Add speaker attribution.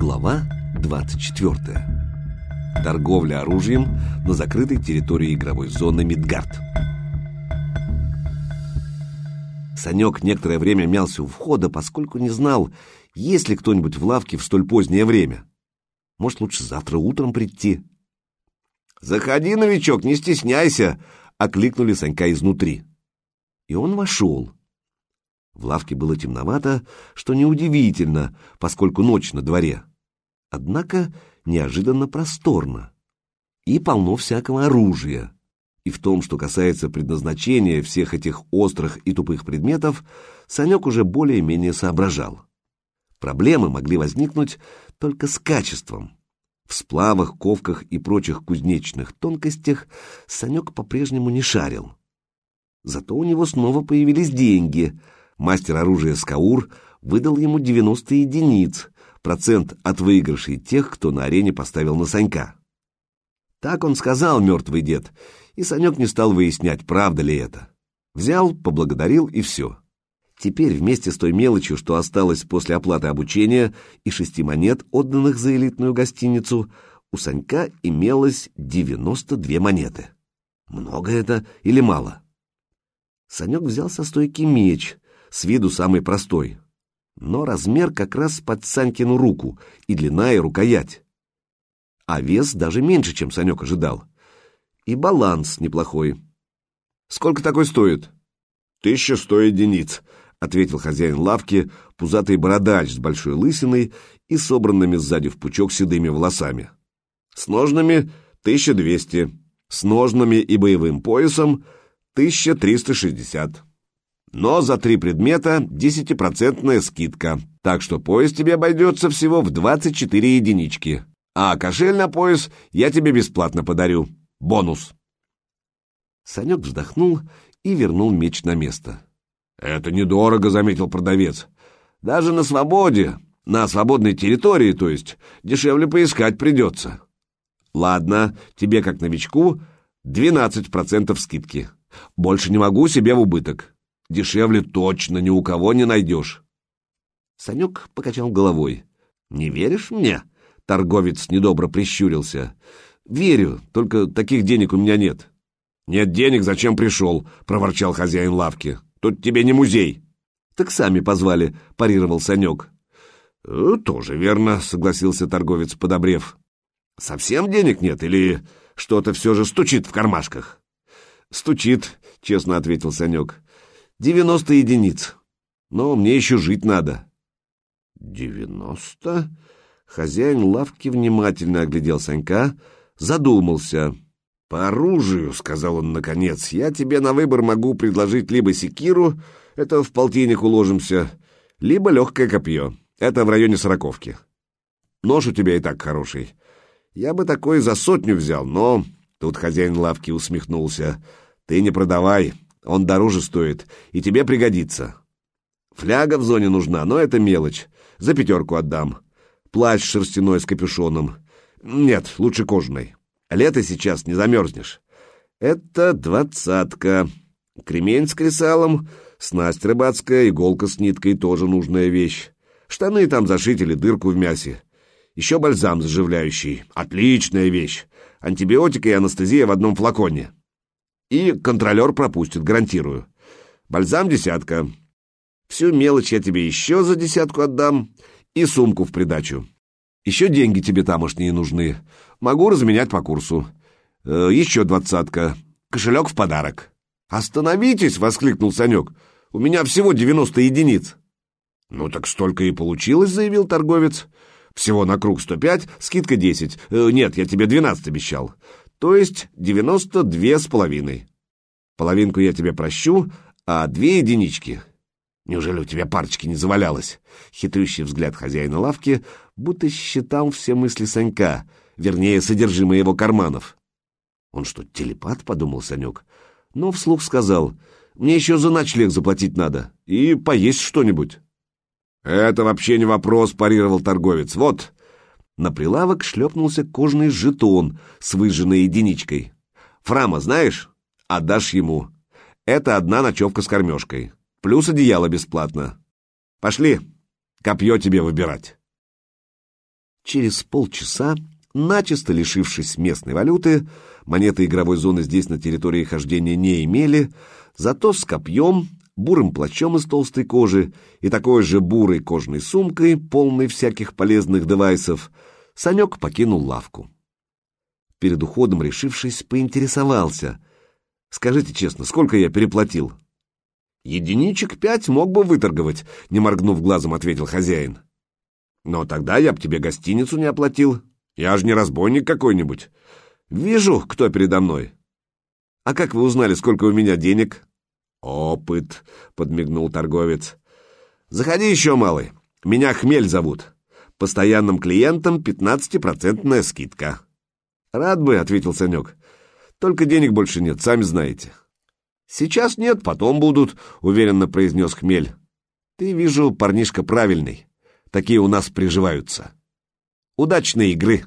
Speaker 1: Глава 24. Торговля оружием на закрытой территории игровой зоны Мидгард. Санек некоторое время мялся у входа, поскольку не знал, есть ли кто-нибудь в лавке в столь позднее время. Может, лучше завтра утром прийти. «Заходи, новичок, не стесняйся!» — окликнули Санька изнутри. И он вошел. В лавке было темновато, что неудивительно, поскольку ночь на дворе. Однако неожиданно просторно. И полно всякого оружия. И в том, что касается предназначения всех этих острых и тупых предметов, Санек уже более-менее соображал. Проблемы могли возникнуть только с качеством. В сплавах, ковках и прочих кузнечных тонкостях Санек по-прежнему не шарил. Зато у него снова появились деньги — Мастер оружия Скаур выдал ему 90 единиц, процент от выигрышей тех, кто на арене поставил на Санька. Так он сказал, мертвый дед, и Санек не стал выяснять, правда ли это. Взял, поблагодарил и все. Теперь вместе с той мелочью, что осталось после оплаты обучения и шести монет, отданных за элитную гостиницу, у Санька имелось 92 монеты. Много это или мало? Санек взял со стойки меч, с виду самый простой. Но размер как раз под Санькину руку, и длина, и рукоять. А вес даже меньше, чем Санек ожидал. И баланс неплохой. «Сколько такой стоит?» «Тысяча сто единиц», — ответил хозяин лавки, пузатый бородач с большой лысиной и собранными сзади в пучок седыми волосами. «С ножными — тысяча двести, с ножными и боевым поясом — тысяча триста шестьдесят». Но за три предмета 10% скидка, так что пояс тебе обойдется всего в 24 единички. А кошель на пояс я тебе бесплатно подарю. Бонус. Санек вздохнул и вернул меч на место. «Это недорого», — заметил продавец. «Даже на свободе, на свободной территории, то есть, дешевле поискать придется». «Ладно, тебе, как новичку, 12% скидки. Больше не могу себе в убыток. Дешевле точно ни у кого не найдешь. Санек покачал головой. «Не веришь мне?» Торговец недобро прищурился. «Верю, только таких денег у меня нет». «Нет денег, зачем пришел?» — проворчал хозяин лавки. «Тут тебе не музей». «Так сами позвали», — парировал Санек. «Э, «Тоже верно», — согласился торговец, подобрев. «Совсем денег нет или что-то все же стучит в кармашках?» «Стучит», — честно ответил Санек. Девяносто единиц. Но мне еще жить надо. Девяносто? Хозяин лавки внимательно оглядел Санька, задумался. «По оружию», — сказал он наконец, — «я тебе на выбор могу предложить либо секиру, это в полтинник уложимся, либо легкое копье, это в районе сороковки. Нож у тебя и так хороший. Я бы такой за сотню взял, но...» Тут хозяин лавки усмехнулся. «Ты не продавай, он дороже стоит, и тебе пригодится. Фляга в зоне нужна, но это мелочь. За пятерку отдам. Плащ шерстяной с капюшоном. Нет, лучше кожаный. Лето сейчас не замерзнешь. Это двадцатка. Кремень с кресалом, снасть рыбацкая, иголка с ниткой тоже нужная вещь. Штаны там зашить или дырку в мясе. Еще бальзам заживляющий. Отличная вещь. Антибиотика и анестезия в одном флаконе. И контролер пропустит, гарантирую. Бальзам десятка. Всю мелочь я тебе еще за десятку отдам и сумку в придачу. Еще деньги тебе тамошние нужны. Могу разменять по курсу. Э, еще двадцатка. Кошелек в подарок. «Остановитесь!» — воскликнул Санек. «У меня всего девяносто единиц». «Ну так столько и получилось», — заявил торговец. «Всего на круг сто пять, скидка десять. Э, нет, я тебе двенадцать обещал то есть девяносто две с половиной. Половинку я тебе прощу, а две единички. Неужели у тебя парочки не завалялось? Хитрющий взгляд хозяина лавки будто считал все мысли Санька, вернее, содержимое его карманов. Он что, телепат, подумал Санек, но вслух сказал, мне еще за ночлег заплатить надо и поесть что-нибудь. «Это вообще не вопрос», — парировал торговец. «Вот, на прилавок шлепнулся кожаный жетон с выжженной единичкой. «Фрама знаешь? Отдашь ему. Это одна ночевка с кормежкой. Плюс одеяло бесплатно. Пошли, копье тебе выбирать». Через полчаса, начисто лишившись местной валюты, монеты игровой зоны здесь на территории хождения не имели, зато с копьем, бурым плащом из толстой кожи и такой же бурой кожной сумкой, полной всяких полезных девайсов, Санек покинул лавку. Перед уходом, решившись, поинтересовался. «Скажите честно, сколько я переплатил?» «Единичек пять мог бы выторговать», — не моргнув глазом, ответил хозяин. «Но тогда я б тебе гостиницу не оплатил. Я же не разбойник какой-нибудь. Вижу, кто передо мной». «А как вы узнали, сколько у меня денег?» «Опыт», — подмигнул торговец. «Заходи еще, малый. Меня Хмель зовут. Постоянным клиентам пятнадцатипроцентная скидка». «Рад бы», — ответил Санек. «Только денег больше нет, сами знаете». «Сейчас нет, потом будут», — уверенно произнес Хмель. «Ты, вижу, парнишка правильный. Такие у нас приживаются. Удачной игры!»